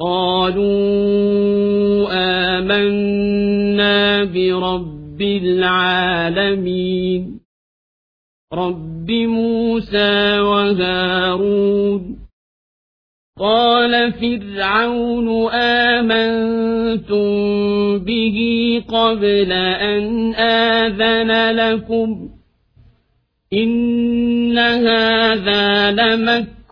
قالوا آمنا برب العالمين. رب موسى وهارون. قال فرعون آمنتم به قبل أن آذن لكم. إن هذا لمكر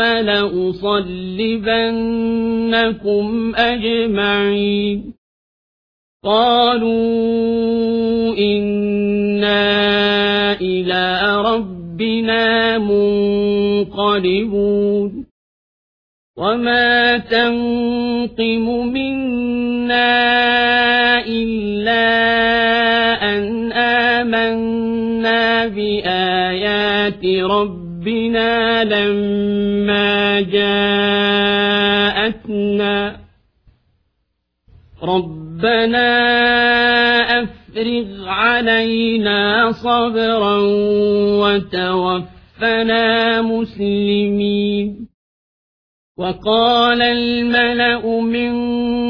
لأصلبنكم أجمعين. قالوا إنا إلى ربنا منقلبون. وما تنقم منا إلا أن آمنا بآيات ربنا لما جاءتنا ربنا أفرغ علينا صبرا وتوفنا مسلمين. وقال الملأ من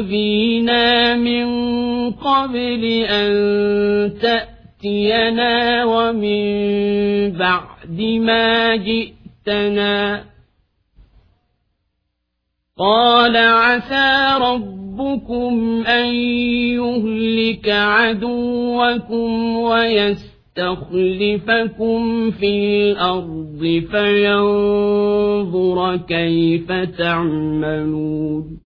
أوذينا من قبل أن تأتينا ومن بعد ما جئتنا. قال عسى ربكم أن يهلك عدوكم ويستخلفكم في الأرض فينظر كيف تعملون.